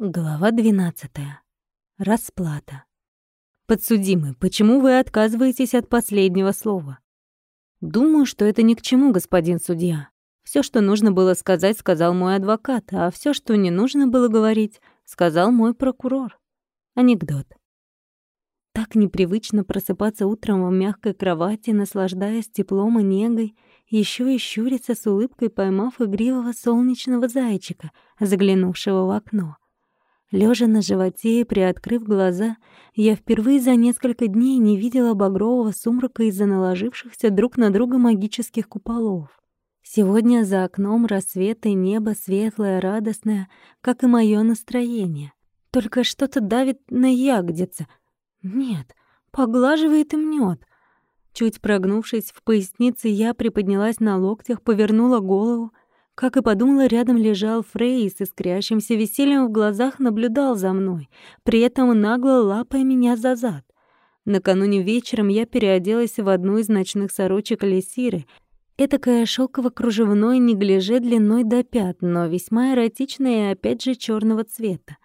Глава 12. Расплата. Подсудимый, почему вы отказываетесь от последнего слова? Думаю, что это ни к чему, господин судья. Все, что нужно было сказать, сказал мой адвокат, а все, что не нужно было говорить, сказал мой прокурор. Анекдот. Так непривычно просыпаться утром в мягкой кровати, наслаждаясь теплом и негой, еще и щуриться с улыбкой, поймав игривого солнечного зайчика, заглянувшего в окно. Лежа на животе и приоткрыв глаза, я впервые за несколько дней не видела багрового сумрака из-за наложившихся друг на друга магических куполов. Сегодня за окном рассвет и небо светлое, радостное, как и мое настроение. Только что-то давит на ягодицы. Нет, поглаживает и мнет. Чуть прогнувшись в пояснице, я приподнялась на локтях, повернула голову как и подумала, рядом лежал Фрей и с искрящимся весельем в глазах наблюдал за мной, при этом нагло лапая меня за зад. Накануне вечером я переоделась в одну из ночных сорочек Лесиры, этакое шелково-кружевное неглиже длиной до пят, но весьма эротичное и опять же черного цвета.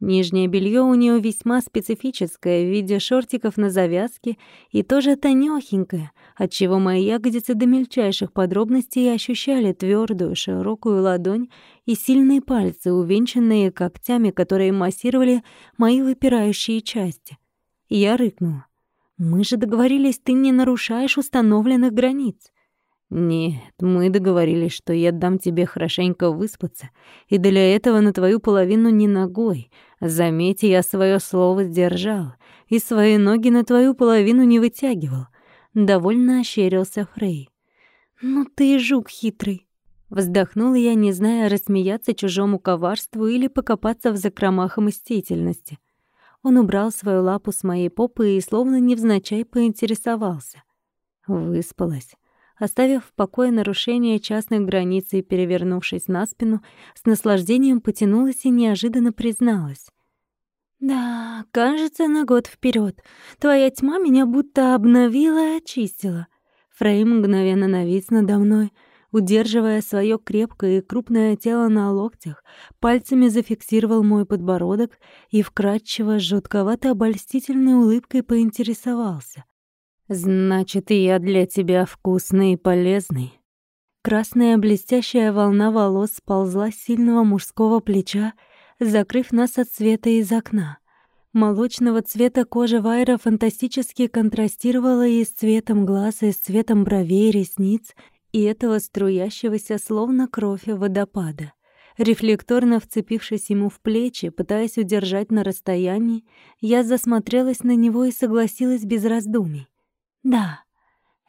Нижнее белье у нее весьма специфическое, в виде шортиков на завязке и тоже тонёхенькое, отчего мои ягодицы до мельчайших подробностей ощущали твердую широкую ладонь и сильные пальцы, увенчанные когтями, которые массировали мои выпирающие части. Я рыкнула. «Мы же договорились, ты не нарушаешь установленных границ». «Нет, мы договорились, что я дам тебе хорошенько выспаться, и для этого на твою половину не ногой. Заметь, я свое слово сдержал, и свои ноги на твою половину не вытягивал». Довольно ощерился Фрей. «Ну ты жук хитрый». Вздохнула я, не зная, рассмеяться чужому коварству или покопаться в закромах мстительности. Он убрал свою лапу с моей попы и словно невзначай поинтересовался. Выспалась. Оставив в покое нарушение частных границ и перевернувшись на спину, с наслаждением потянулась и неожиданно призналась. «Да, кажется, на год вперед. Твоя тьма меня будто обновила и очистила». Фрейм мгновенно навис надо мной, удерживая свое крепкое и крупное тело на локтях, пальцами зафиксировал мой подбородок и вкрадчиво, жутковато обольстительной улыбкой поинтересовался. Значит, я для тебя вкусный и полезный. Красная блестящая волна волос сползла с сильного мужского плеча, закрыв нас от света из окна. Молочного цвета кожа Вайра фантастически контрастировала и с цветом глаз, и с цветом бровей, ресниц, и этого струящегося словно кровь водопада. Рефлекторно вцепившись ему в плечи, пытаясь удержать на расстоянии, я засмотрелась на него и согласилась без раздумий. Да,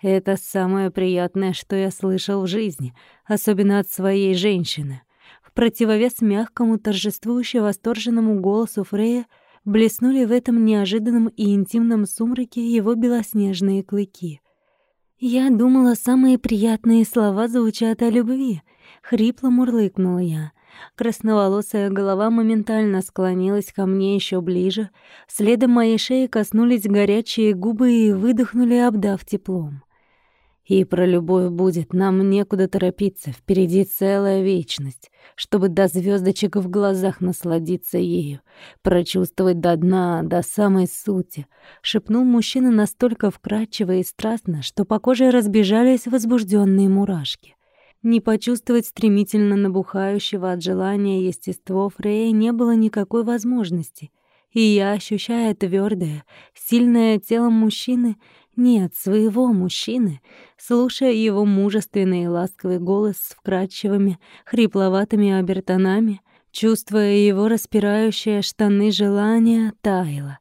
это самое приятное, что я слышал в жизни, особенно от своей женщины. В противовес мягкому, торжествующе восторженному голосу Фрея блеснули в этом неожиданном и интимном сумраке его белоснежные клыки. Я думала, самые приятные слова звучат о любви. Хрипло мурлыкнула я. Красноволосая голова моментально склонилась ко мне еще ближе, следом моей шеи коснулись горячие губы и выдохнули, обдав теплом. И про любовь будет, нам некуда торопиться, впереди целая вечность, чтобы до звездочек в глазах насладиться ею, прочувствовать до дна, до самой сути, шепнул мужчина настолько вкрадчиво и страстно, что по коже разбежались возбужденные мурашки. Не почувствовать стремительно набухающего от желания естество Фрея не было никакой возможности. И я, ощущая твердое, сильное тело мужчины, нет, своего мужчины, слушая его мужественный и ласковый голос с вкрадчивыми, хрипловатыми обертонами, чувствуя его распирающее штаны желания, таяло.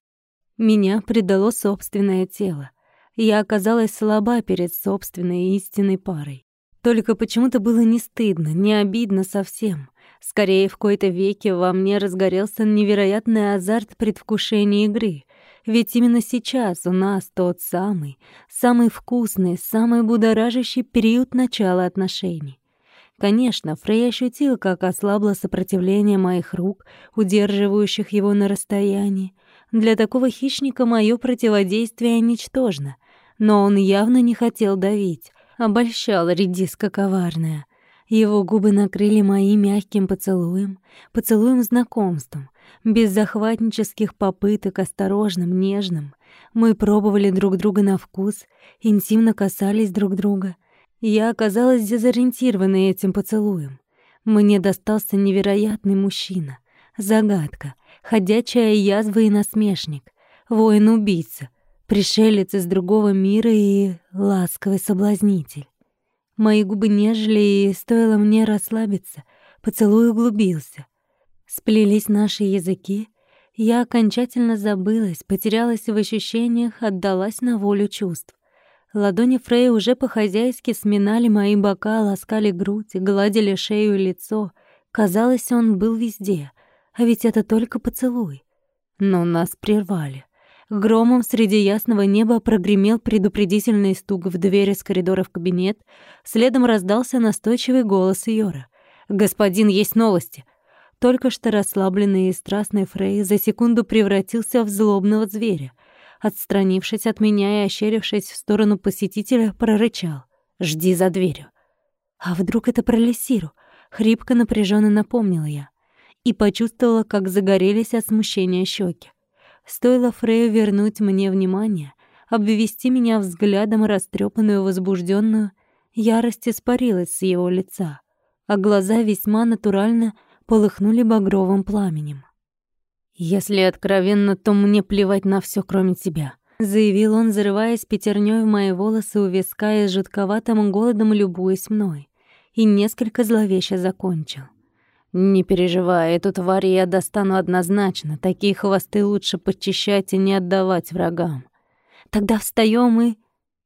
Меня предало собственное тело. Я оказалась слаба перед собственной истинной парой. Только почему-то было не стыдно, не обидно совсем. Скорее, в кои-то веке во мне разгорелся невероятный азарт предвкушения игры. Ведь именно сейчас у нас тот самый, самый вкусный, самый будоражащий период начала отношений. Конечно, Фрей ощутил, как ослабло сопротивление моих рук, удерживающих его на расстоянии. Для такого хищника мое противодействие ничтожно, но он явно не хотел давить, Обольщала редиска коварная. Его губы накрыли мои мягким поцелуем, поцелуем знакомством, без захватнических попыток, осторожным, нежным. Мы пробовали друг друга на вкус, интимно касались друг друга. Я оказалась дезориентированной этим поцелуем. Мне достался невероятный мужчина. Загадка, ходячая язва и насмешник, воин-убийца, пришелец из другого мира и ласковый соблазнитель. Мои губы нежели, и стоило мне расслабиться, поцелуй углубился. Сплелись наши языки, я окончательно забылась, потерялась в ощущениях, отдалась на волю чувств. Ладони Фрей уже по-хозяйски сминали мои бока, ласкали грудь, гладили шею и лицо. Казалось, он был везде, а ведь это только поцелуй. Но нас прервали. Громом среди ясного неба прогремел предупредительный стук в двери с коридора в кабинет. Следом раздался настойчивый голос Йора. «Господин, есть новости!» Только что расслабленный и страстный Фрей за секунду превратился в злобного зверя. Отстранившись от меня и ощерившись в сторону посетителя, прорычал. «Жди за дверью». «А вдруг это про Лесиру?» — хрипко напряженно напомнила я. И почувствовала, как загорелись от смущения щеки. Стоило Фрею вернуть мне внимание, обвести меня взглядом растрепанную, возбужденную, ярость испарилась с его лица, а глаза весьма натурально полыхнули багровым пламенем. «Если откровенно, то мне плевать на все, кроме тебя», — заявил он, зарываясь пятерней в мои волосы у виска и жутковатым голодом любуясь мной, и несколько зловеще закончил. «Не переживай, эту тварь я достану однозначно. Такие хвосты лучше подчищать и не отдавать врагам. Тогда встаем и...»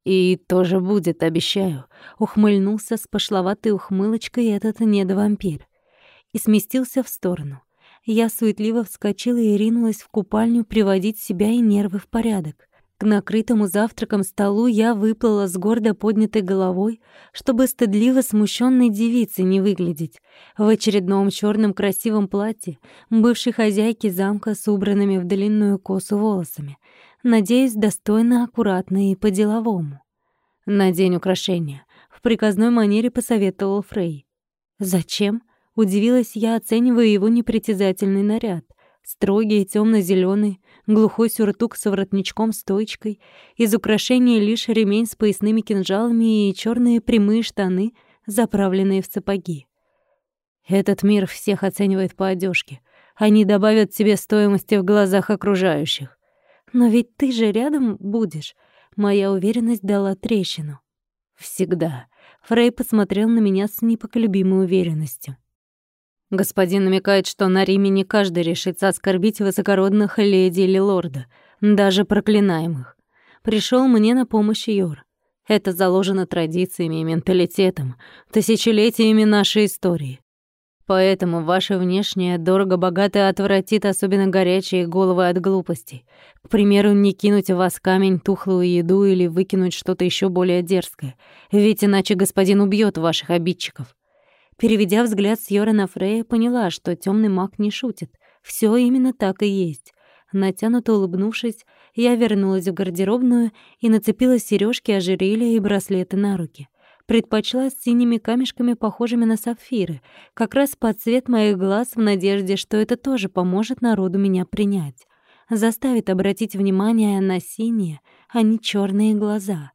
«И тоже будет, обещаю», — ухмыльнулся с пошловатой ухмылочкой этот недовампир и сместился в сторону. Я суетливо вскочила и ринулась в купальню приводить себя и нервы в порядок. К накрытому завтраком столу я выплыла с гордо поднятой головой, чтобы стыдливо смущенной девицей не выглядеть. В очередном черном красивом платье бывшей хозяйки замка с убранными в длинную косу волосами. Надеюсь, достойно, аккуратно и по-деловому. «Надень украшения», — в приказной манере посоветовал Фрей. «Зачем?» — удивилась я, оценивая его непритязательный наряд. Строгий, темно зеленый глухой сюртук с воротничком-стоечкой, из украшений лишь ремень с поясными кинжалами и черные прямые штаны, заправленные в сапоги. Этот мир всех оценивает по одежке. Они добавят тебе стоимости в глазах окружающих. Но ведь ты же рядом будешь. Моя уверенность дала трещину. Всегда. Фрей посмотрел на меня с непоколебимой уверенностью. Господин намекает, что на Риме не каждый решится оскорбить высокородных леди или лорда, даже проклинаемых. Пришел мне на помощь Йор. Это заложено традициями и менталитетом, тысячелетиями нашей истории. Поэтому ваше внешнее дорого-богато отвратит особенно горячие головы от глупостей. К примеру, не кинуть в вас камень, тухлую еду или выкинуть что-то еще более дерзкое, ведь иначе господин убьет ваших обидчиков. Переведя взгляд с Йора на Фрея, поняла, что темный маг не шутит. Все именно так и есть. Натянуто улыбнувшись, я вернулась в гардеробную и нацепила сережки, ожерелья и браслеты на руки. Предпочла с синими камешками, похожими на сапфиры, как раз под цвет моих глаз в надежде, что это тоже поможет народу меня принять. Заставит обратить внимание на синие, а не черные глаза.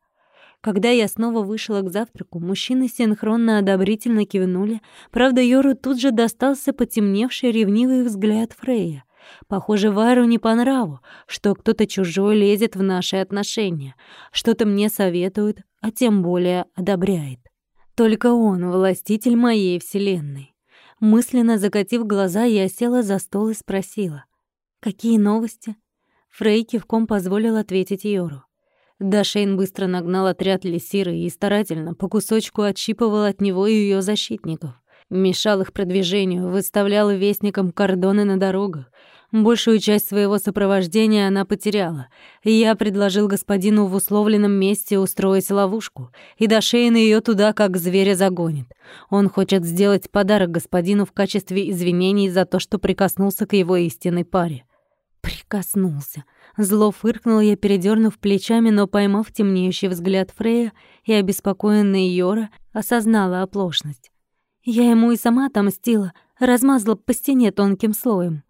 Когда я снова вышла к завтраку, мужчины синхронно одобрительно кивнули. Правда, Йору тут же достался потемневший ревнивый взгляд Фрея. Похоже, Вару не по нраву, что кто-то чужой лезет в наши отношения, что-то мне советует, а тем более одобряет. Только он — властитель моей вселенной. Мысленно закатив глаза, я села за стол и спросила. «Какие новости?» Фрей кивком позволил ответить Йору. Дашейн быстро нагнал отряд Лисиры и старательно по кусочку отщипывал от него и ее защитников. Мешал их продвижению, выставлял вестникам кордоны на дорогах. Большую часть своего сопровождения она потеряла. Я предложил господину в условленном месте устроить ловушку, и Дашейн ее туда как зверя загонит. Он хочет сделать подарок господину в качестве извинений за то, что прикоснулся к его истинной паре. Прикоснулся. Зло фыркнул я, передернув плечами, но, поймав темнеющий взгляд Фрея и обеспокоенный Йора, осознала оплошность. Я ему и сама отомстила, размазала по стене тонким слоем.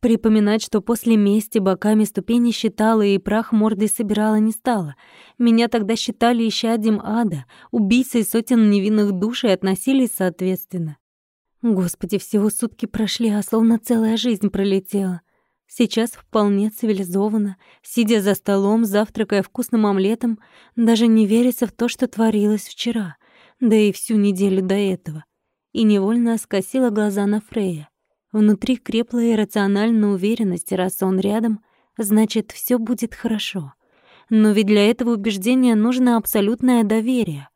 Припоминать, что после мести боками ступени считала и прах мордой собирала не стала. Меня тогда считали исчадием ада, убийцей сотен невинных душ и относились соответственно. Господи, всего сутки прошли, а словно целая жизнь пролетела. Сейчас вполне цивилизованно, сидя за столом, завтракая вкусным омлетом, даже не верится в то, что творилось вчера, да и всю неделю до этого. И невольно скосила глаза на Фрея. Внутри крепла иррациональная уверенность, раз он рядом, значит, все будет хорошо. Но ведь для этого убеждения нужно абсолютное доверие.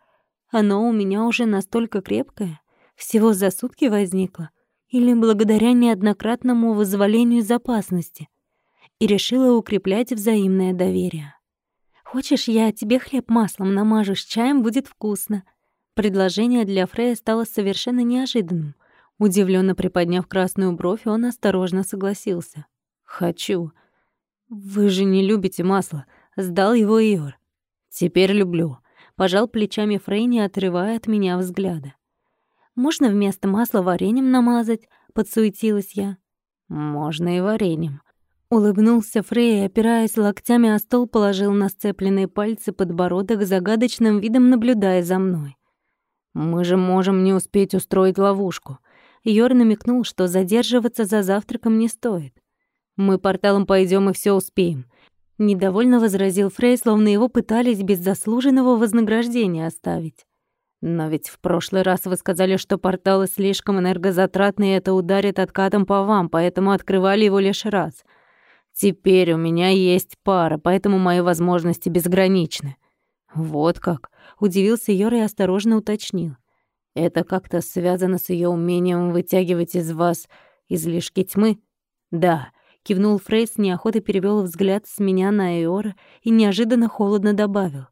Оно у меня уже настолько крепкое, всего за сутки возникло, или благодаря неоднократному вызволению из опасности, и решила укреплять взаимное доверие. «Хочешь, я тебе хлеб маслом намажу, с чаем будет вкусно?» Предложение для Фрея стало совершенно неожиданным — Удивленно приподняв красную бровь, он осторожно согласился. «Хочу». «Вы же не любите масло», — сдал его Иор. «Теперь люблю», — пожал плечами Фрей, не отрывая от меня взгляда. «Можно вместо масла вареньем намазать?» — подсуетилась я. «Можно и вареньем». Улыбнулся Фрей, опираясь локтями о стол, положил на сцепленные пальцы подбородок, загадочным видом наблюдая за мной. «Мы же можем не успеть устроить ловушку. Йор намекнул, что задерживаться за завтраком не стоит. «Мы порталом пойдем и все успеем», — недовольно возразил Фрей, словно его пытались без заслуженного вознаграждения оставить. «Но ведь в прошлый раз вы сказали, что порталы слишком энергозатратные, и это ударит откатом по вам, поэтому открывали его лишь раз. Теперь у меня есть пара, поэтому мои возможности безграничны». «Вот как», — удивился Йор и осторожно уточнил. Это как-то связано с ее умением вытягивать из вас излишки тьмы? Да, кивнул Фрейс, неохотой перевел взгляд с меня на Эора и неожиданно холодно добавил.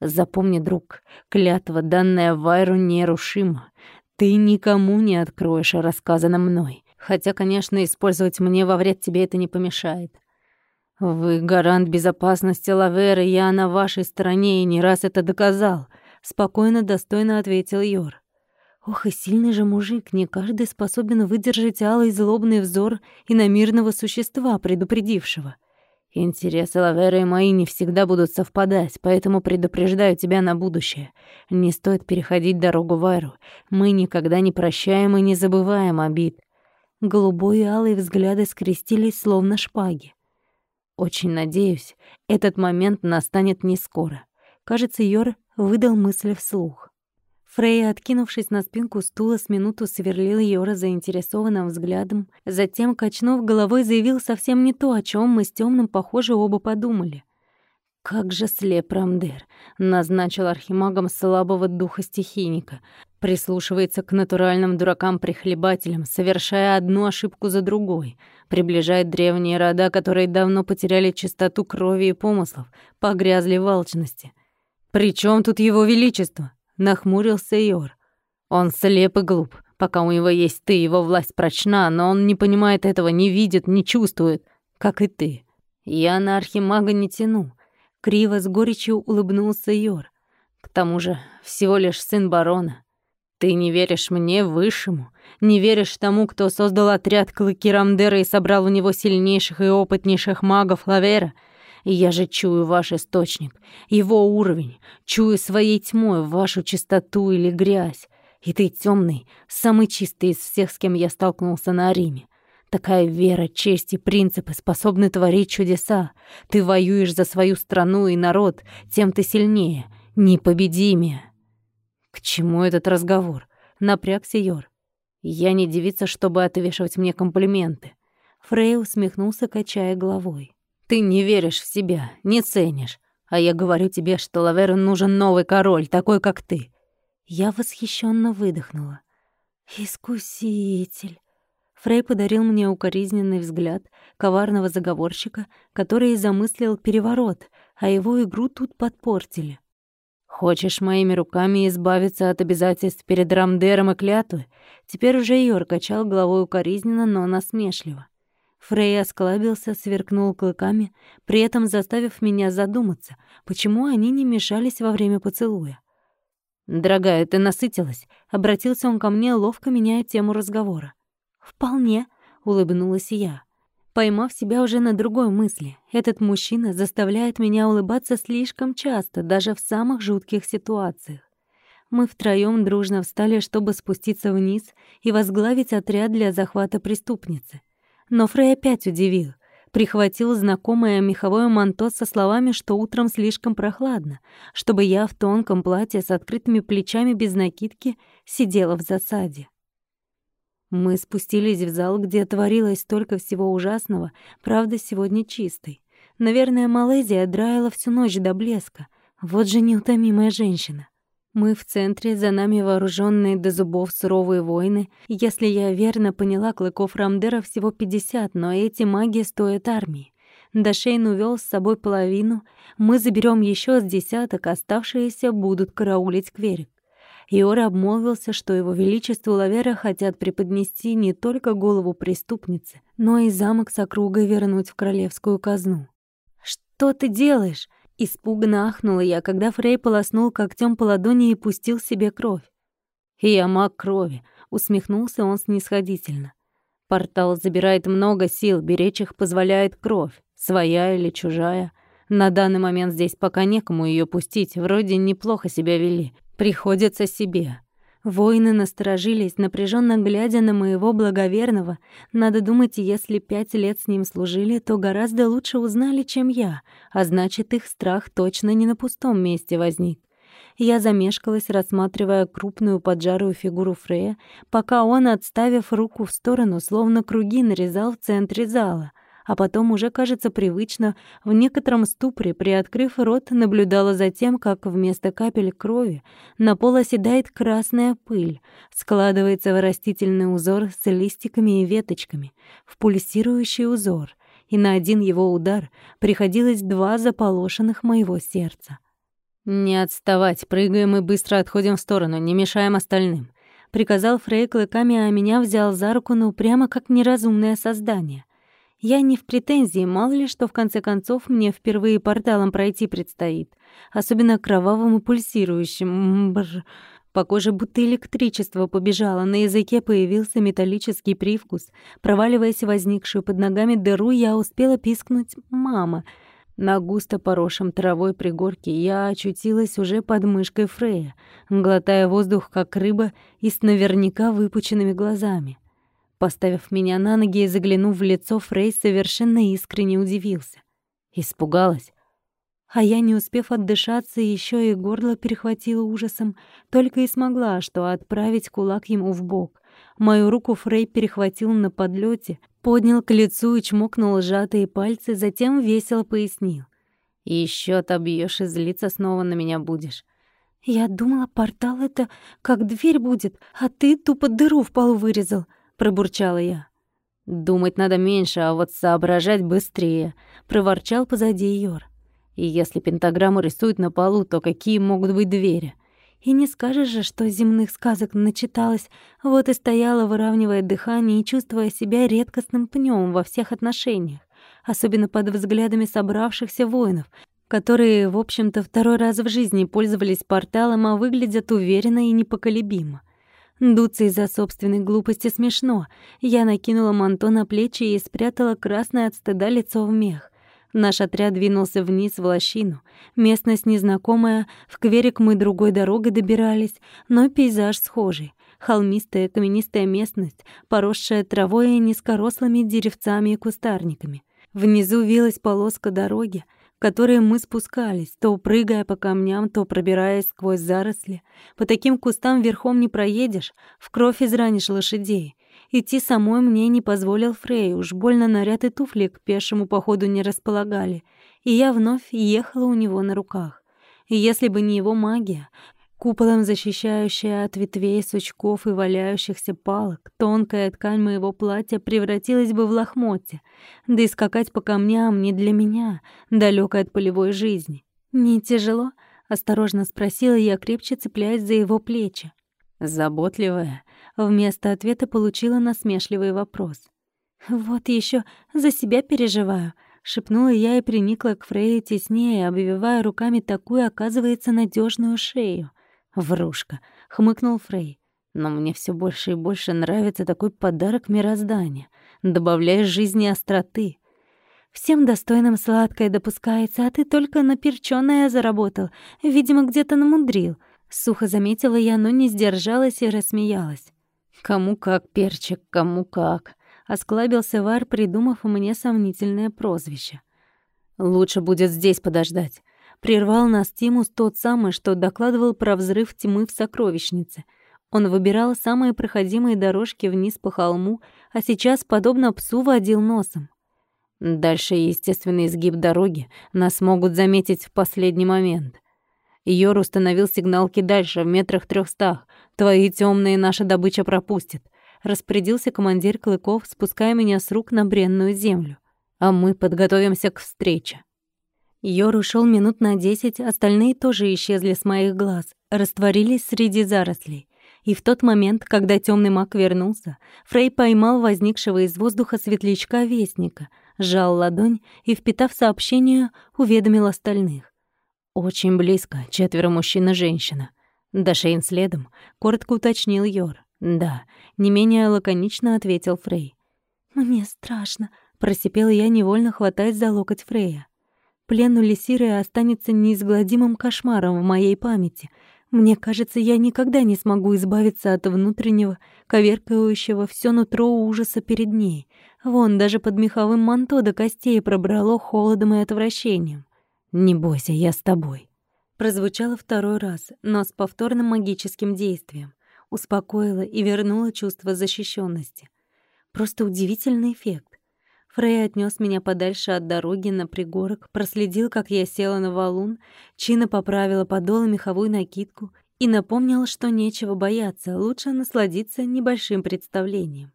Запомни, друг, клятва, данная Вайру, нерушима. Ты никому не откроешь рассказано мной. Хотя, конечно, использовать мне во вред тебе это не помешает. Вы гарант безопасности Лаверы, я на вашей стороне и не раз это доказал. Спокойно, достойно ответил Йор. Ох, и сильный же мужик, не каждый способен выдержать алый злобный взор иномирного существа, предупредившего. Интересы Лаверы и мои не всегда будут совпадать, поэтому предупреждаю тебя на будущее. Не стоит переходить дорогу Вайру. Мы никогда не прощаем и не забываем обид. Голубой и алые взгляды скрестились, словно шпаги. Очень надеюсь, этот момент настанет не скоро. Кажется, Йор выдал мысли вслух. Фрей, откинувшись на спинку стула, с минуту сверлил Йора заинтересованным взглядом, затем, качнув головой, заявил совсем не то, о чем мы с темным, похоже, оба подумали. «Как же слеп Рамдер!» — назначил архимагом слабого духа стихийника. Прислушивается к натуральным дуракам-прихлебателям, совершая одну ошибку за другой. Приближает древние рода, которые давно потеряли чистоту крови и помыслов, погрязли в алчности. «При тут его величество?» Нахмурился Йор. Он слеп и глуп. Пока у него есть ты, его власть прочна, но он не понимает этого, не видит, не чувствует, как и ты. Я на архимага не тяну. Криво с горечью улыбнулся Йор. К тому же, всего лишь сын барона. Ты не веришь мне, высшему, не веришь тому, кто создал отряд Клыки Рамдера и собрал у него сильнейших и опытнейших магов Лавера — я же чую ваш источник, его уровень, чую своей тьмой вашу чистоту или грязь. И ты темный, самый чистый из всех, с кем я столкнулся на Ариме. Такая вера, честь и принципы способны творить чудеса. Ты воюешь за свою страну и народ, тем ты сильнее, непобедимее. К чему этот разговор? Напрягся Йор. Я не девица, чтобы отвешивать мне комплименты. Фрей усмехнулся, качая головой. Ты не веришь в себя, не ценишь. А я говорю тебе, что Лаверу нужен новый король, такой, как ты». Я восхищенно выдохнула. «Искуситель». Фрей подарил мне укоризненный взгляд коварного заговорщика, который замыслил переворот, а его игру тут подпортили. «Хочешь моими руками избавиться от обязательств перед Рамдером и клятвы?» Теперь уже Йор качал головой укоризненно, но насмешливо. Фрей осклабился, сверкнул клыками, при этом заставив меня задуматься, почему они не мешались во время поцелуя. «Дорогая, ты насытилась?» — обратился он ко мне, ловко меняя тему разговора. «Вполне», — улыбнулась я. Поймав себя уже на другой мысли, этот мужчина заставляет меня улыбаться слишком часто, даже в самых жутких ситуациях. Мы втроём дружно встали, чтобы спуститься вниз и возглавить отряд для захвата преступницы. Но Фрей опять удивил. Прихватил знакомое меховое манто со словами, что утром слишком прохладно, чтобы я в тонком платье с открытыми плечами без накидки сидела в засаде. Мы спустились в зал, где творилось столько всего ужасного, правда, сегодня чистый. Наверное, Малайзия драила всю ночь до блеска. Вот же неутомимая женщина. Мы в центре, за нами вооруженные до зубов суровые воины. Если я верно поняла, клыков Рамдера всего 50, но эти маги стоят армии. Дашейн увел с собой половину, мы заберем еще с десяток, оставшиеся будут караулить Кверик. Иора обмолвился, что его величеству Лавера хотят преподнести не только голову преступницы, но и замок с округой вернуть в королевскую казну. «Что ты делаешь?» Испуганно ахнула я, когда Фрей полоснул когтем по ладони и пустил себе кровь. «Я маг крови», — усмехнулся он снисходительно. «Портал забирает много сил, беречь их позволяет кровь, своя или чужая. На данный момент здесь пока некому ее пустить, вроде неплохо себя вели. Приходится себе. Воины насторожились, напряженно глядя на моего благоверного. Надо думать, если пять лет с ним служили, то гораздо лучше узнали, чем я, а значит, их страх точно не на пустом месте возник. Я замешкалась, рассматривая крупную поджарую фигуру Фрея, пока он, отставив руку в сторону, словно круги нарезал в центре зала — а потом уже, кажется, привычно, в некотором ступоре, приоткрыв рот, наблюдала за тем, как вместо капель крови на пол оседает красная пыль, складывается в растительный узор с листиками и веточками, в пульсирующий узор, и на один его удар приходилось два заполошенных моего сердца. «Не отставать, прыгаем и быстро отходим в сторону, не мешаем остальным», — приказал Фрей клыками, а меня взял за руку, ну, прямо как неразумное создание. Я не в претензии, мало ли что в конце концов мне впервые порталом пройти предстоит. Особенно кровавым и пульсирующим. Бррр. По коже будто электричество побежало, на языке появился металлический привкус. Проваливаясь в возникшую под ногами дыру, я успела пискнуть «мама». На густо поросшем травой пригорке я очутилась уже под мышкой Фрея, глотая воздух, как рыба, и с наверняка выпученными глазами. Поставив меня на ноги и заглянув в лицо, Фрей совершенно искренне удивился. Испугалась. А я, не успев отдышаться, еще и горло перехватило ужасом, только и смогла, что отправить кулак ему в бок. Мою руку Фрей перехватил на подлете, поднял к лицу и чмокнул сжатые пальцы, затем весело пояснил. «И ещё отобьёшь и злиться снова на меня будешь». «Я думала, портал — это как дверь будет, а ты тупо дыру в полу вырезал», пробурчала я. «Думать надо меньше, а вот соображать быстрее», — проворчал позади Йор. «И если пентаграмму рисуют на полу, то какие могут быть двери?» И не скажешь же, что земных сказок начиталась, вот и стояла, выравнивая дыхание и чувствуя себя редкостным пнем во всех отношениях, особенно под взглядами собравшихся воинов, которые, в общем-то, второй раз в жизни пользовались порталом, а выглядят уверенно и непоколебимо. Дуться из-за собственной глупости смешно. Я накинула манто на плечи и спрятала красное от стыда лицо в мех. Наш отряд двинулся вниз в лощину. Местность незнакомая, в Кверик мы другой дорогой добирались, но пейзаж схожий. Холмистая каменистая местность, поросшая травой и низкорослыми деревцами и кустарниками. Внизу вилась полоска дороги, которые мы спускались, то прыгая по камням, то пробираясь сквозь заросли. По таким кустам верхом не проедешь, в кровь изранишь лошадей. Идти самой мне не позволил Фрей, уж больно наряд и туфли к пешему походу не располагали, и я вновь ехала у него на руках. И если бы не его магия, куполом защищающая от ветвей, сучков и валяющихся палок. Тонкая ткань моего платья превратилась бы в лохмотье. Да и скакать по камням не для меня, далёко от полевой жизни. «Не тяжело?» — осторожно спросила я, крепче цепляясь за его плечи. «Заботливая?» — вместо ответа получила насмешливый вопрос. «Вот ещё за себя переживаю», — шепнула я и приникла к Фрейе теснее, обвивая руками такую, оказывается, надежную шею. Врушка, хмыкнул Фрей. Но мне все больше и больше нравится такой подарок мироздания. Добавляешь жизни остроты. Всем достойным сладкое допускается, а ты только на заработал. Видимо, где-то намудрил. Сухо заметила я, но не сдержалась и рассмеялась. Кому как перчик, кому как. Осклабился Вар, придумав мне сомнительное прозвище. Лучше будет здесь подождать. Прервал нас Тимус тот самый, что докладывал про взрыв тьмы в сокровищнице. Он выбирал самые проходимые дорожки вниз по холму, а сейчас, подобно псу, водил носом. Дальше естественный изгиб дороги, нас могут заметить в последний момент. Йор установил сигналки дальше, в метрах трехстах. Твои темные наша добыча пропустит. Распорядился командир Клыков, спуская меня с рук на бренную землю. А мы подготовимся к встрече. Йор ушел минут на десять, остальные тоже исчезли с моих глаз, растворились среди зарослей. И в тот момент, когда темный маг вернулся, Фрей поймал возникшего из воздуха светлячка Вестника, сжал ладонь и, впитав сообщение, уведомил остальных. «Очень близко, четверо мужчин и женщина». Дашейн следом, коротко уточнил Йор. «Да», не менее лаконично ответил Фрей. «Мне страшно», — просипела я, невольно хватаясь за локоть Фрея. Плен у Лисиры останется неизгладимым кошмаром в моей памяти. Мне кажется, я никогда не смогу избавиться от внутреннего, коверкающего все нутро ужаса перед ней. Вон, даже под меховым манто до костей пробрало холодом и отвращением. «Не бойся, я с тобой». Прозвучало второй раз, но с повторным магическим действием. Успокоило и вернуло чувство защищенности. Просто удивительный эффект. Фрей отнес меня подальше от дороги на пригорок, проследил, как я села на валун, чинно поправила подол и меховую накидку и напомнил, что нечего бояться, лучше насладиться небольшим представлением.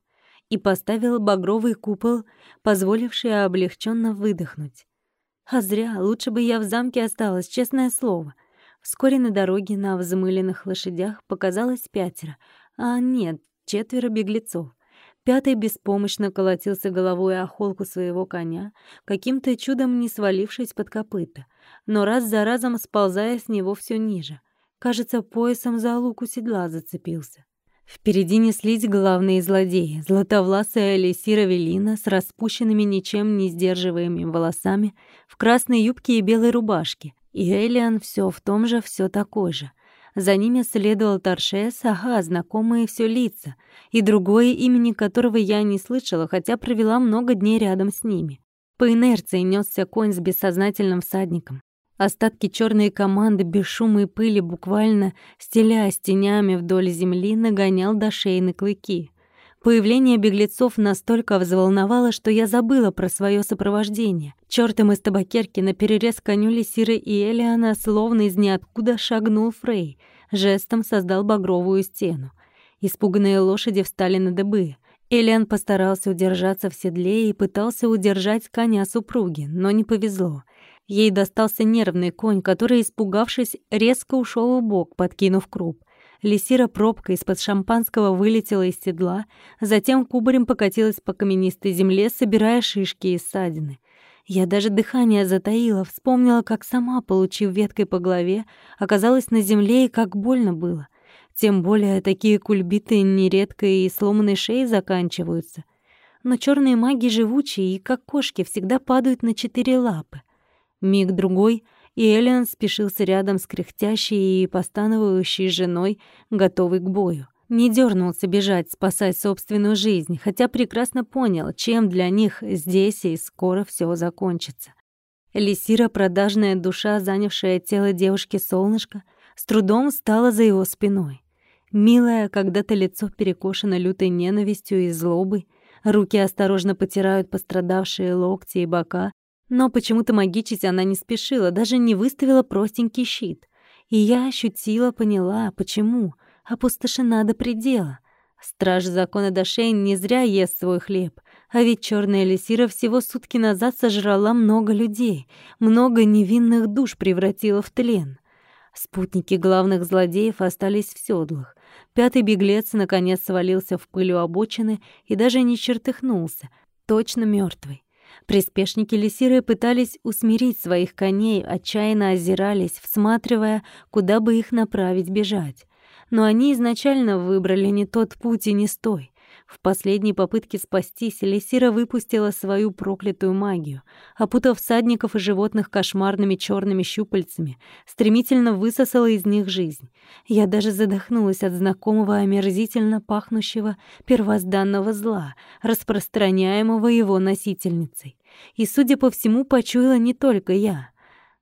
И поставил багровый купол, позволивший облегченно выдохнуть. А зря, лучше бы я в замке осталась, честное слово. Вскоре на дороге на взмыленных лошадях показалось пятеро, а нет, четверо беглецов. Пятый беспомощно колотился головой о холку своего коня, каким-то чудом не свалившись под копыта, но раз за разом сползая с него все ниже. Кажется, поясом за луку седла зацепился. Впереди неслись главные злодеи. Златовласая Элисира Велина с распущенными ничем не сдерживаемыми волосами, в красной юбке и белой рубашке. И Элиан все в том же, все такой же — за ними следовал Торшес, ага, знакомые все лица, и другое, имени которого я не слышала, хотя провела много дней рядом с ними. По инерции несся конь с бессознательным всадником. Остатки черной команды без шума и пыли, буквально стелясь тенями вдоль земли, нагонял до шейны клыки. Появление беглецов настолько взволновало, что я забыла про свое сопровождение. Чёртом из табакерки на перерез коню Лисиры и Элиана словно из ниоткуда шагнул Фрей, жестом создал багровую стену. Испуганные лошади встали на дыбы. Элиан постарался удержаться в седле и пытался удержать коня супруги, но не повезло. Ей достался нервный конь, который, испугавшись, резко ушел в бок, подкинув круп. Лисира пробка из-под шампанского вылетела из седла, затем кубарем покатилась по каменистой земле, собирая шишки и ссадины. Я даже дыхание затаила, вспомнила, как сама, получив веткой по голове, оказалась на земле и как больно было. Тем более такие кульбиты нередко и сломанной шеей заканчиваются. Но черные маги живучие и, как кошки, всегда падают на четыре лапы. Миг-другой — и Элиан спешился рядом с кряхтящей и постановающей женой, готовый к бою. Не дернулся бежать, спасать собственную жизнь, хотя прекрасно понял, чем для них здесь и скоро все закончится. Элисира, продажная душа, занявшая тело девушки солнышко, с трудом стала за его спиной. Милое, когда-то лицо перекошено лютой ненавистью и злобой, руки осторожно потирают пострадавшие локти и бока, но почему-то магичить она не спешила, даже не выставила простенький щит. И я ощутила, поняла, почему. Опустошена до предела. Страж закона Дашейн не зря ест свой хлеб. А ведь черная лисира всего сутки назад сожрала много людей, много невинных душ превратила в тлен. Спутники главных злодеев остались в седлах. Пятый беглец наконец свалился в пыль у обочины и даже не чертыхнулся, точно мертвый. Приспешники Лисиры пытались усмирить своих коней, отчаянно озирались, всматривая, куда бы их направить бежать. Но они изначально выбрали не тот путь и не стой. В последней попытке спастись Лисира выпустила свою проклятую магию, опутав всадников и животных кошмарными черными щупальцами, стремительно высосала из них жизнь. Я даже задохнулась от знакомого омерзительно пахнущего первозданного зла, распространяемого его носительницей. И, судя по всему, почуяла не только я —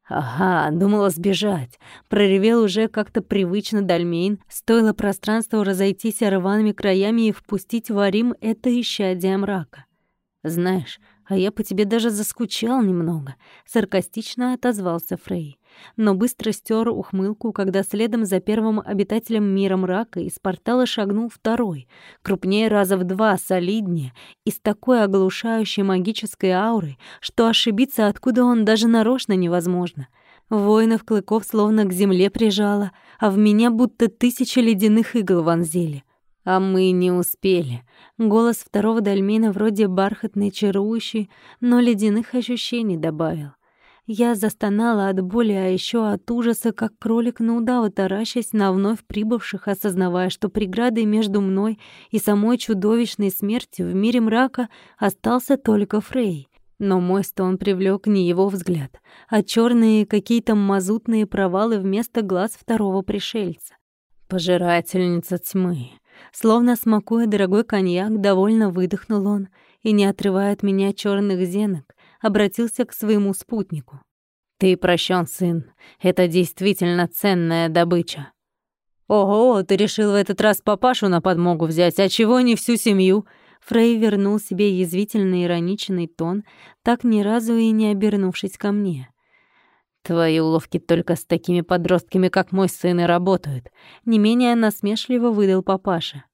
«Ага, думала сбежать», — проревел уже как-то привычно Дальмейн. Стоило пространству разойтись рваными краями и впустить в Арим это исчадие мрака. «Знаешь, а я по тебе даже заскучал немного», — саркастично отозвался Фрей но быстро стер ухмылку, когда следом за первым обитателем мира мрака из портала шагнул второй, крупнее раза в два, солиднее и с такой оглушающей магической аурой, что ошибиться, откуда он даже нарочно невозможно. Воинов клыков словно к земле прижало, а в меня будто тысячи ледяных игл вонзили. А мы не успели. Голос второго дольмена вроде бархатный, чарующий, но ледяных ощущений добавил. Я застонала от боли, а еще от ужаса, как кролик на удава, таращась на вновь прибывших, осознавая, что преградой между мной и самой чудовищной смертью в мире мрака остался только Фрей. Но мой стон привлек не его взгляд, а черные какие-то мазутные провалы вместо глаз второго пришельца. «Пожирательница тьмы!» Словно смакуя дорогой коньяк, довольно выдохнул он и, не отрывая от меня черных зенок, обратился к своему спутнику. «Ты прощен, сын. Это действительно ценная добыча». «Ого, ты решил в этот раз папашу на подмогу взять, а чего не всю семью?» Фрей вернул себе язвительный ироничный тон, так ни разу и не обернувшись ко мне. «Твои уловки только с такими подростками, как мой сын, и работают», — не менее насмешливо выдал папаша.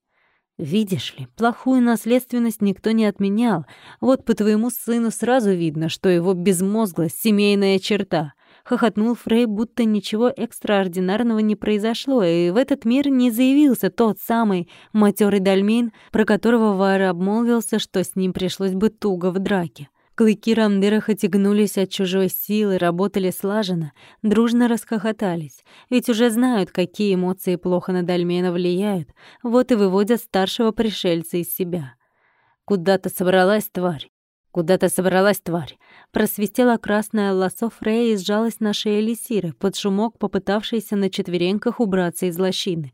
Видишь ли, плохую наследственность никто не отменял. Вот по твоему сыну сразу видно, что его безмозглость — семейная черта. Хохотнул Фрей, будто ничего экстраординарного не произошло, и в этот мир не заявился тот самый матерый дальмейн, про которого Вайра обмолвился, что с ним пришлось бы туго в драке. Клыки Рамдыра хоть и гнулись от чужой силы, работали слаженно, дружно расхохотались. Ведь уже знают, какие эмоции плохо на Дальмена влияют, вот и выводят старшего пришельца из себя. «Куда-то собралась тварь! Куда-то собралась тварь!» Просвистела красное лосо Фрея и сжалась на шее Лисиры, под шумок попытавшейся на четвереньках убраться из лощины.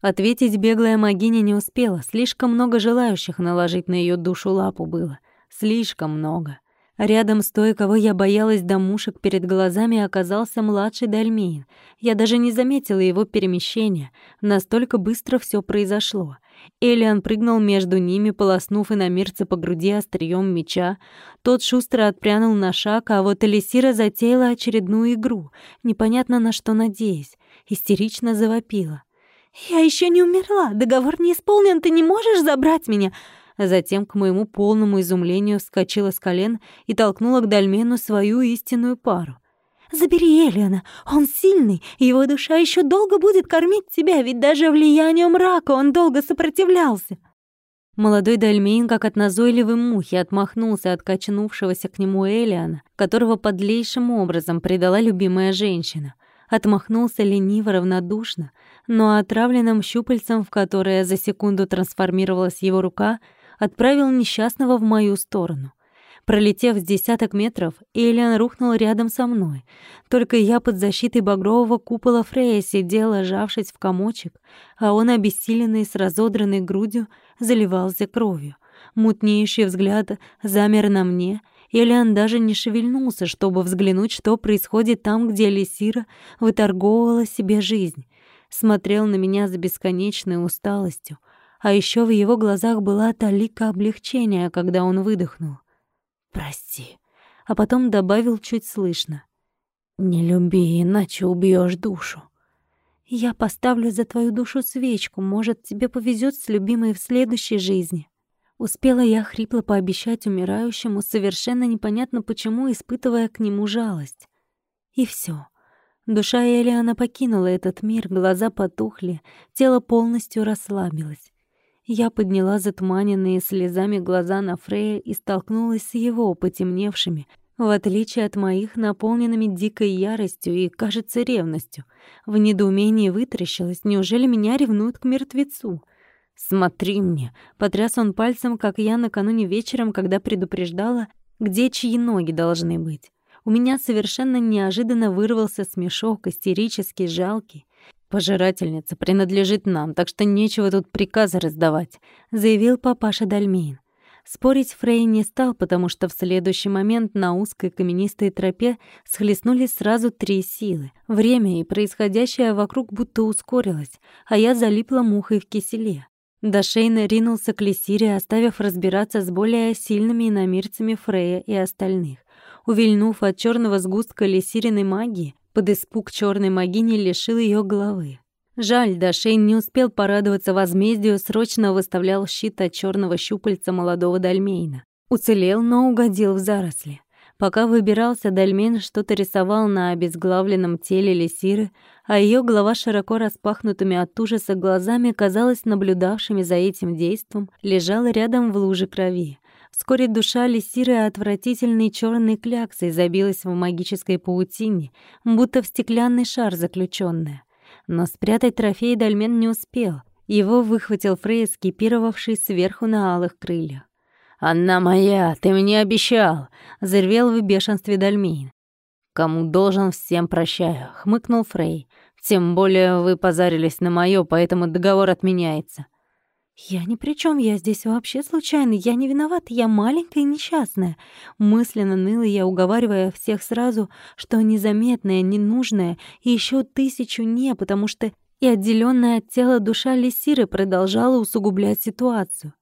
Ответить беглая магиня не успела, слишком много желающих наложить на ее душу лапу было — Слишком много. Рядом с той, кого я боялась до мушек перед глазами, оказался младший Дальмейн. Я даже не заметила его перемещения. Настолько быстро все произошло. Элиан прыгнул между ними, полоснув иномирца по груди острием меча. Тот шустро отпрянул на шаг, а вот Элисира затеяла очередную игру, непонятно на что надеясь. Истерично завопила. «Я еще не умерла! Договор не исполнен, ты не можешь забрать меня! Затем, к моему полному изумлению, вскочила с колен и толкнула к Дальмену свою истинную пару. «Забери Элиана, он сильный, его душа еще долго будет кормить тебя, ведь даже влиянию мрака он долго сопротивлялся». Молодой Дальмейн, как от назойливой мухи, отмахнулся от качнувшегося к нему Элиана, которого подлейшим образом предала любимая женщина. Отмахнулся лениво, равнодушно, но отравленным щупальцем, в которое за секунду трансформировалась его рука — отправил несчастного в мою сторону. Пролетев с десяток метров, Элиан рухнул рядом со мной. Только я под защитой багрового купола Фрея сидела, жавшись в комочек, а он, обессиленный с разодранной грудью, заливался кровью. Мутнейший взгляд замер на мне. Элиан даже не шевельнулся, чтобы взглянуть, что происходит там, где Лисира выторговывала себе жизнь. Смотрел на меня с бесконечной усталостью, а еще в его глазах была талика облегчения, когда он выдохнул. «Прости», а потом добавил чуть слышно. «Не люби, иначе убьешь душу». «Я поставлю за твою душу свечку, может, тебе повезет с любимой в следующей жизни». Успела я хрипло пообещать умирающему, совершенно непонятно почему, испытывая к нему жалость. И все. Душа Элиана покинула этот мир, глаза потухли, тело полностью расслабилось. Я подняла затуманенные слезами глаза на Фрея и столкнулась с его потемневшими, в отличие от моих, наполненными дикой яростью и, кажется, ревностью. В недоумении вытрящилась, неужели меня ревнуют к мертвецу? «Смотри мне!» — потряс он пальцем, как я накануне вечером, когда предупреждала, где чьи ноги должны быть. У меня совершенно неожиданно вырвался смешок, истерический, жалкий. «Пожирательница принадлежит нам, так что нечего тут приказы раздавать», — заявил папаша Дальмейн. Спорить Фрей не стал, потому что в следующий момент на узкой каменистой тропе схлестнулись сразу три силы. Время и происходящее вокруг будто ускорилось, а я залипла мухой в киселе. Дашейн ринулся к Лисире, оставив разбираться с более сильными иномирцами Фрея и остальных. Увильнув от черного сгустка Лисириной магии, под испуг черной магини лишил ее головы. Жаль, Дашейн не успел порадоваться возмездию, срочно выставлял щит от черного щупальца молодого Дальмейна. Уцелел, но угодил в заросли. Пока выбирался, Дальмейн что-то рисовал на обезглавленном теле Лисиры, а ее голова широко распахнутыми от ужаса глазами, казалось, наблюдавшими за этим действом, лежала рядом в луже крови. Вскоре душа Лисиры отвратительной черной кляксой забилась в магической паутине, будто в стеклянный шар заключенная. Но спрятать трофей Дальмен не успел. Его выхватил Фрей, скипировавший сверху на алых крыльях. «Она моя, ты мне обещал!» — заревел в бешенстве Дальмейн. «Кому должен, всем прощаю», — хмыкнул Фрей. «Тем более вы позарились на моё, поэтому договор отменяется». «Я ни при чем, я здесь вообще случайно, я не виновата, я маленькая и несчастная». Мысленно ныла я, уговаривая всех сразу, что незаметное, ненужное и еще тысячу «не», потому что и отделенная от тела душа Лисиры продолжала усугублять ситуацию.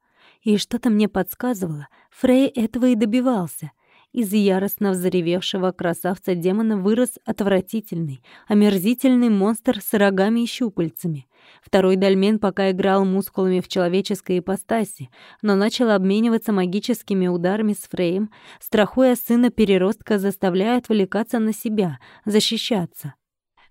И что-то мне подсказывало, Фрей этого и добивался. Из яростно взревевшего красавца-демона вырос отвратительный, омерзительный монстр с рогами и щупальцами. Второй дольмен пока играл мускулами в человеческой ипостаси, но начал обмениваться магическими ударами с Фреем, страхуя сына переростка, заставляя отвлекаться на себя, защищаться.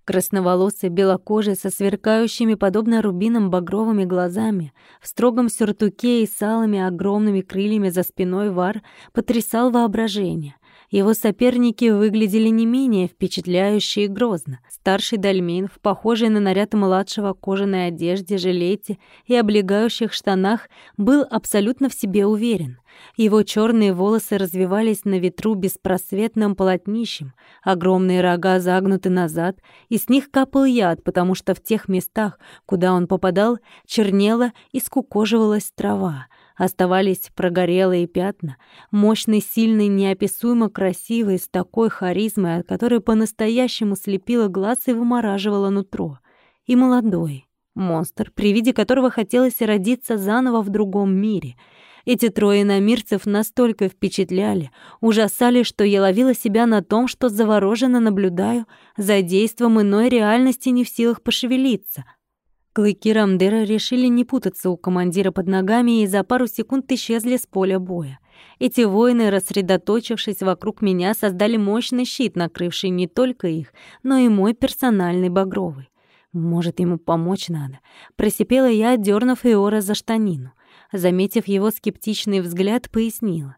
Красноволосый, белокожий, со сверкающими, подобно рубинам, багровыми глазами, в строгом сюртуке и с алыми огромными крыльями за спиной вар потрясал воображение. Его соперники выглядели не менее впечатляюще и грозно. Старший дольмейн в похожей на наряд младшего кожаной одежде, жилете и облегающих штанах был абсолютно в себе уверен. Его черные волосы развивались на ветру беспросветным полотнищем, огромные рога загнуты назад, и с них капал яд, потому что в тех местах, куда он попадал, чернела и скукоживалась трава, Оставались прогорелые пятна, мощный, сильный, неописуемо красивый, с такой харизмой, от которой по-настоящему слепило глаз и вымораживало нутро. И молодой, монстр, при виде которого хотелось родиться заново в другом мире. Эти трое намирцев настолько впечатляли, ужасали, что я ловила себя на том, что завороженно наблюдаю за действом иной реальности не в силах пошевелиться — Клыки Рамдера решили не путаться у командира под ногами и за пару секунд исчезли с поля боя. Эти воины, рассредоточившись вокруг меня, создали мощный щит, накрывший не только их, но и мой персональный багровый. Может, ему помочь надо. Просипела я, дернув Иора за штанину. Заметив его скептичный взгляд, пояснила.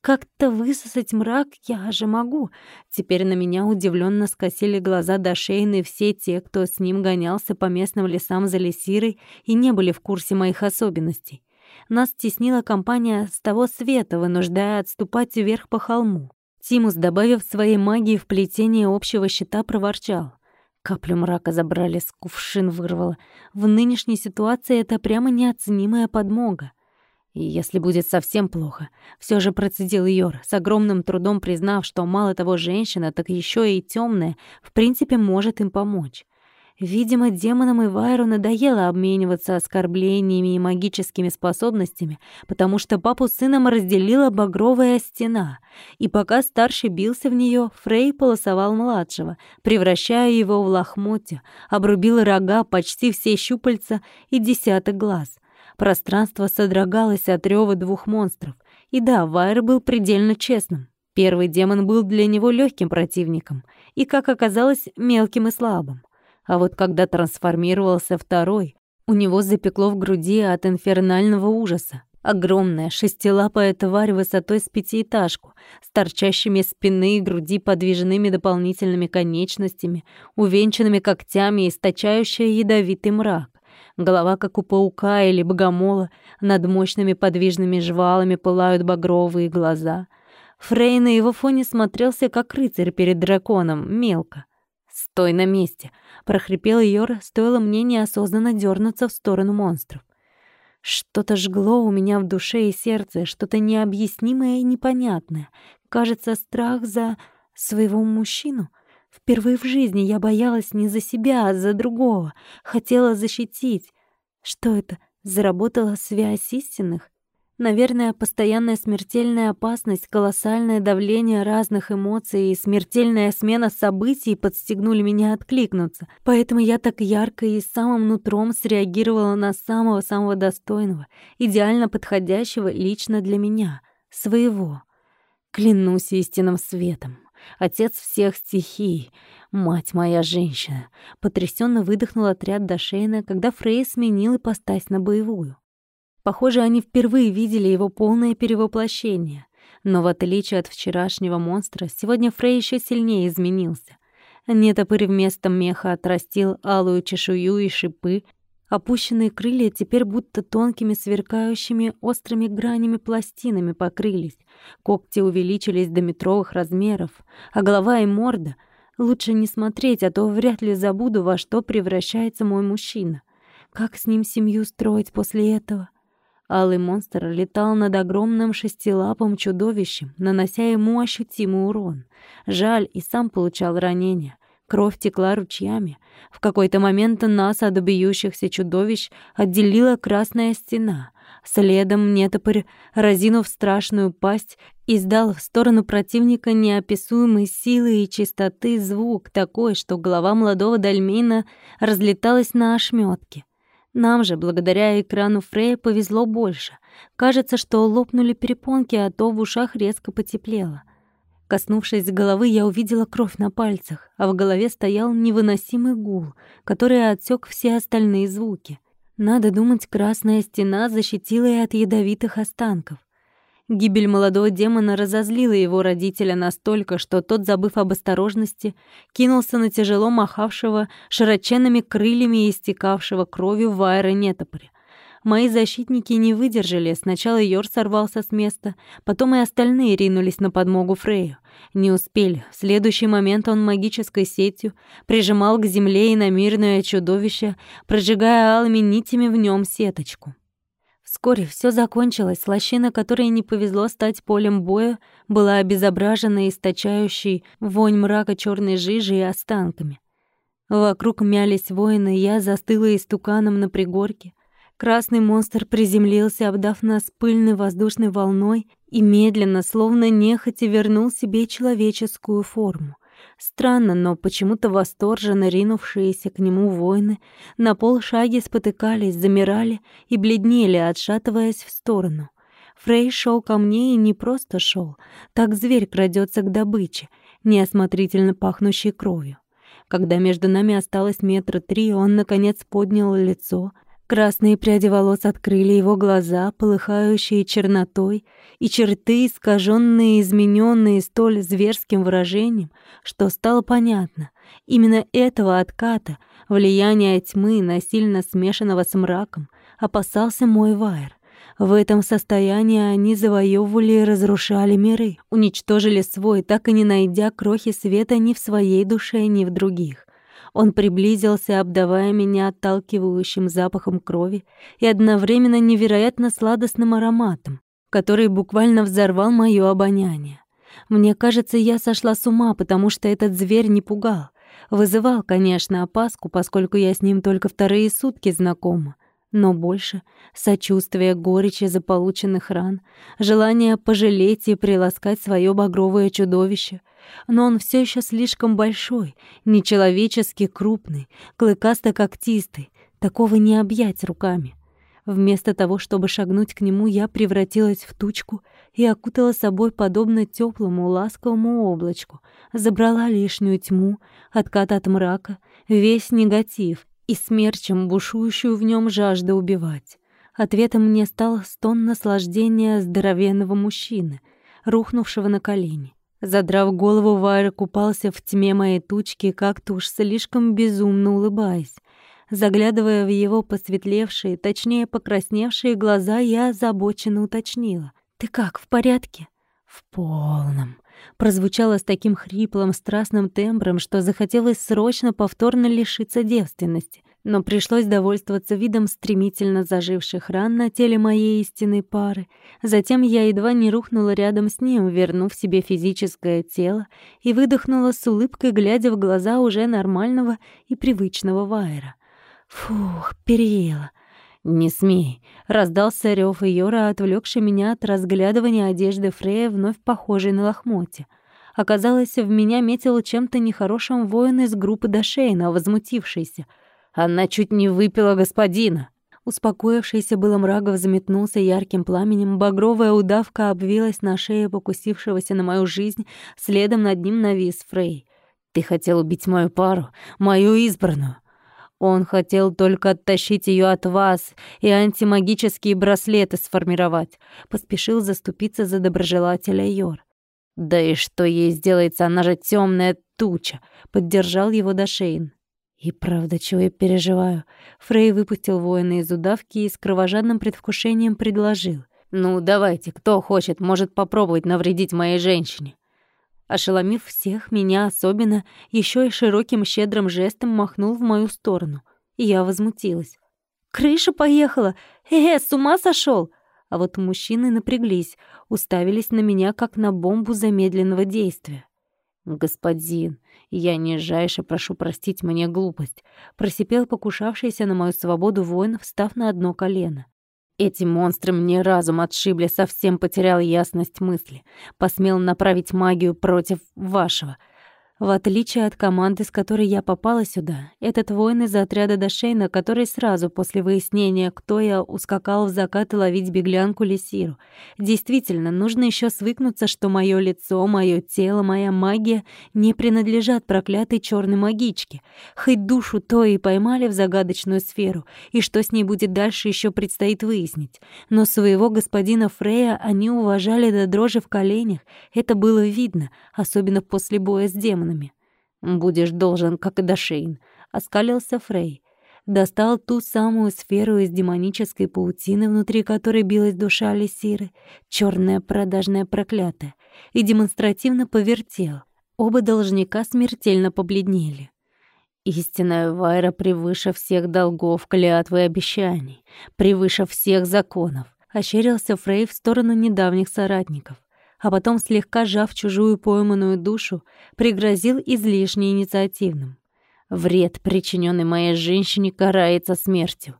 Как-то высосать мрак я же могу. Теперь на меня удивленно скосили глаза до шейны все те, кто с ним гонялся по местным лесам за лесирой и не были в курсе моих особенностей. Нас теснила компания с того света, вынуждая отступать вверх по холму. Тимус, добавив своей магии в плетение общего щита, проворчал. Каплю мрака забрали, с кувшин вырвало. В нынешней ситуации это прямо неоценимая подмога. И если будет совсем плохо, все же процедил Йор, с огромным трудом признав, что мало того женщина, так еще и темная, в принципе, может им помочь. Видимо, демонам и Вайру надоело обмениваться оскорблениями и магическими способностями, потому что папу с сыном разделила багровая стена, и пока старший бился в нее, Фрей полосовал младшего, превращая его в лохмотья, обрубил рога, почти все щупальца и десяток глаз. Пространство содрогалось от рёва двух монстров. И да, Вайер был предельно честным. Первый демон был для него легким противником и, как оказалось, мелким и слабым. А вот когда трансформировался второй, У него запекло в груди от инфернального ужаса. Огромная шестилапая тварь высотой с пятиэтажку, с торчащими спины и груди подвижными дополнительными конечностями, увенчанными когтями, источающая ядовитый мрак. Голова, как у паука или богомола, над мощными подвижными жвалами пылают багровые глаза. Фрей на его фоне смотрелся, как рыцарь перед драконом, мелко. «Стой на месте!» — прохрипел Йор, стоило мне неосознанно дернуться в сторону монстров. Что-то жгло у меня в душе и сердце, что-то необъяснимое и непонятное. Кажется, страх за своего мужчину. Впервые в жизни я боялась не за себя, а за другого. Хотела защитить. Что это? Заработала связь истинных? Наверное, постоянная смертельная опасность, колоссальное давление разных эмоций и смертельная смена событий подстегнули меня откликнуться. Поэтому я так ярко и самым нутром среагировала на самого-самого достойного, идеально подходящего лично для меня, своего. Клянусь истинным светом. Отец всех стихий, мать моя женщина. Потрясенно выдохнул отряд Дашейна, когда Фрей сменил ипостась на боевую. Похоже, они впервые видели его полное перевоплощение. Но в отличие от вчерашнего монстра, сегодня Фрей еще сильнее изменился. Нетопырь вместо меха отрастил алую чешую и шипы, Опущенные крылья теперь будто тонкими сверкающими острыми гранями пластинами покрылись. Когти увеличились до метровых размеров, а голова и морда... Лучше не смотреть, а то вряд ли забуду, во что превращается мой мужчина. Как с ним семью строить после этого? Алый монстр летал над огромным шестилапым чудовищем, нанося ему ощутимый урон. Жаль, и сам получал ранения. Кровь текла ручьями. В какой-то момент нас от бьющихся чудовищ отделила красная стена. Следом нетопырь, разинув страшную пасть, издал в сторону противника неописуемой силы и чистоты звук такой, что голова молодого дальмейна разлеталась на ошметки. Нам же, благодаря экрану Фрея, повезло больше. Кажется, что лопнули перепонки, а то в ушах резко потеплело. Коснувшись головы, я увидела кровь на пальцах, а в голове стоял невыносимый гул, который отсек все остальные звуки. Надо думать, красная стена защитила и от ядовитых останков. Гибель молодого демона разозлила его родителя настолько, что тот, забыв об осторожности, кинулся на тяжело махавшего широченными крыльями и истекавшего кровью Вайра Нетопыря. Мои защитники не выдержали. Сначала Йор сорвался с места, потом и остальные ринулись на подмогу Фрею. Не успели. В следующий момент он магической сетью прижимал к земле иномирное чудовище, прожигая алыми нитями в нем сеточку. Вскоре все закончилось. Лощина, которой не повезло стать полем боя, была обезображена источающей вонь мрака черной жижи и останками. Вокруг мялись воины, я застыла истуканом на пригорке. Красный монстр приземлился, обдав нас пыльной воздушной волной, и медленно, словно нехотя, вернул себе человеческую форму. Странно, но почему-то восторженно ринувшиеся к нему воины на полшаге спотыкались, замирали и бледнели, отшатываясь в сторону. Фрей шел ко мне и не просто шел, так зверь крадется к добыче, неосмотрительно пахнущей кровью. Когда между нами осталось метра три, он, наконец, поднял лицо — Красные пряди волос открыли его глаза, полыхающие чернотой, и черты, искаженные, измененные столь зверским выражением, что стало понятно. Именно этого отката, влияния тьмы, насильно смешанного с мраком, опасался мой Вайер. В этом состоянии они завоевывали и разрушали миры, уничтожили свой, так и не найдя крохи света ни в своей душе, ни в других. Он приблизился, обдавая меня отталкивающим запахом крови и одновременно невероятно сладостным ароматом, который буквально взорвал моё обоняние. Мне кажется, я сошла с ума, потому что этот зверь не пугал. Вызывал, конечно, опаску, поскольку я с ним только вторые сутки знакома но больше сочувствия, горечи за полученных ран, желание пожалеть и приласкать свое багровое чудовище. Но он все еще слишком большой, нечеловечески крупный, клыкасто-когтистый, такого не объять руками. Вместо того, чтобы шагнуть к нему, я превратилась в тучку и окутала собой подобно теплому ласковому облачку, забрала лишнюю тьму, откат от мрака, весь негатив и смерчем бушующую в нем жажду убивать. Ответом мне стал стон наслаждения здоровенного мужчины, рухнувшего на колени. Задрав голову, Вайра купался в тьме моей тучки, как-то уж слишком безумно улыбаясь. Заглядывая в его посветлевшие, точнее покрасневшие глаза, я озабоченно уточнила. «Ты как, в порядке?» «В полном», прозвучало с таким хриплым, страстным тембром, что захотелось срочно повторно лишиться девственности. Но пришлось довольствоваться видом стремительно заживших ран на теле моей истинной пары. Затем я едва не рухнула рядом с ним, вернув себе физическое тело, и выдохнула с улыбкой, глядя в глаза уже нормального и привычного Вайера. Фух, переела. «Не смей!» — раздался рёв Йора, отвлекший меня от разглядывания одежды Фрея, вновь похожей на лохмотья. Оказалось, в меня метил чем-то нехорошим воин из группы Дашейна, возмутившийся. «Она чуть не выпила господина!» Успокоившийся было мрагов заметнулся ярким пламенем, багровая удавка обвилась на шее покусившегося на мою жизнь, следом над ним навис Фрей. «Ты хотел убить мою пару, мою избранную!» Он хотел только оттащить ее от вас и антимагические браслеты сформировать. Поспешил заступиться за доброжелателя Йор. Да и что ей сделается, она же темная туча. Поддержал его Дашейн. И правда, чего я переживаю. Фрей выпустил воина из удавки и с кровожадным предвкушением предложил. «Ну, давайте, кто хочет, может попробовать навредить моей женщине». Ошеломив всех, меня особенно, еще и широким щедрым жестом махнул в мою сторону. И я возмутилась. «Крыша поехала! Э, с ума сошел! А вот мужчины напряглись, уставились на меня, как на бомбу замедленного действия. «Господин, я нижайше прошу простить мне глупость», — просипел покушавшийся на мою свободу воин, встав на одно колено. Эти монстры мне разум отшибли, совсем потерял ясность мысли. Посмел направить магию против вашего — в отличие от команды, с которой я попала сюда, этот воин из отряда Дашейна, который сразу после выяснения, кто я, ускакал в закат ловить беглянку Лисиру. Действительно, нужно еще свыкнуться, что мое лицо, мое тело, моя магия не принадлежат проклятой черной магичке. Хоть душу то и поймали в загадочную сферу, и что с ней будет дальше, еще предстоит выяснить. Но своего господина Фрея они уважали до дрожи в коленях, это было видно, особенно после боя с демоном демонами. «Будешь должен, как и Дашейн», — оскалился Фрей. Достал ту самую сферу из демонической паутины, внутри которой билась душа Лисиры, черная продажная проклятая, и демонстративно повертел. Оба должника смертельно побледнели. Истинная Вайра превыше всех долгов, клятв и обещаний, превыше всех законов, ощерился Фрей в сторону недавних соратников а потом, слегка сжав чужую пойманную душу, пригрозил излишне инициативным. Вред, причиненный моей женщине, карается смертью.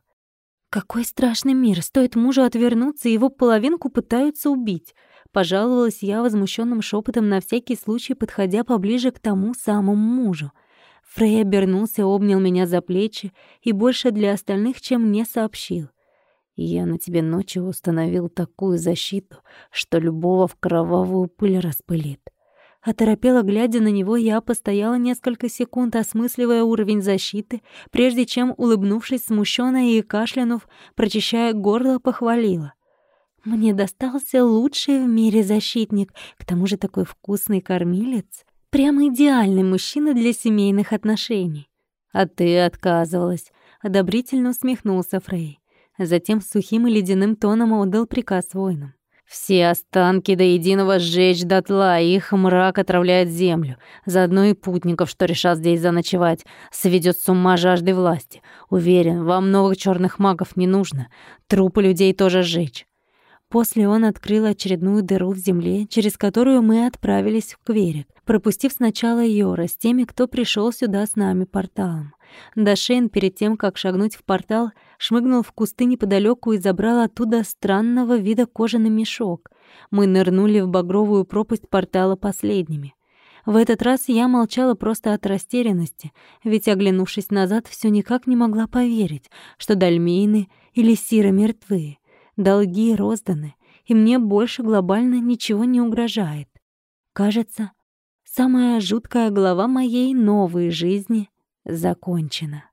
Какой страшный мир! Стоит мужу отвернуться, его половинку пытаются убить. Пожаловалась я возмущенным шепотом на всякий случай, подходя поближе к тому самому мужу. Фрей обернулся, обнял меня за плечи и больше для остальных, чем мне сообщил — я на тебе ночью установил такую защиту, что любого в кровавую пыль распылит. Оторопела, глядя на него, я постояла несколько секунд, осмысливая уровень защиты, прежде чем, улыбнувшись смущенно и кашлянув, прочищая горло, похвалила. «Мне достался лучший в мире защитник, к тому же такой вкусный кормилец. Прямо идеальный мужчина для семейных отношений». «А ты отказывалась», — одобрительно усмехнулся Фрей. Затем сухим и ледяным тоном отдал приказ воинам. «Все останки до единого сжечь дотла, их мрак отравляет землю. Заодно и путников, что решат здесь заночевать, сведет с ума жажды власти. Уверен, вам новых черных магов не нужно. Трупы людей тоже сжечь». После он открыл очередную дыру в земле, через которую мы отправились в Кверик, пропустив сначала Йора с теми, кто пришел сюда с нами порталом. Дашейн перед тем, как шагнуть в портал, шмыгнул в кусты неподалеку и забрал оттуда странного вида кожаный мешок. Мы нырнули в багровую пропасть портала последними. В этот раз я молчала просто от растерянности, ведь, оглянувшись назад, все никак не могла поверить, что Дальмейны или Сира мертвы. Долги розданы, и мне больше глобально ничего не угрожает. Кажется, самая жуткая глава моей новой жизни закончена.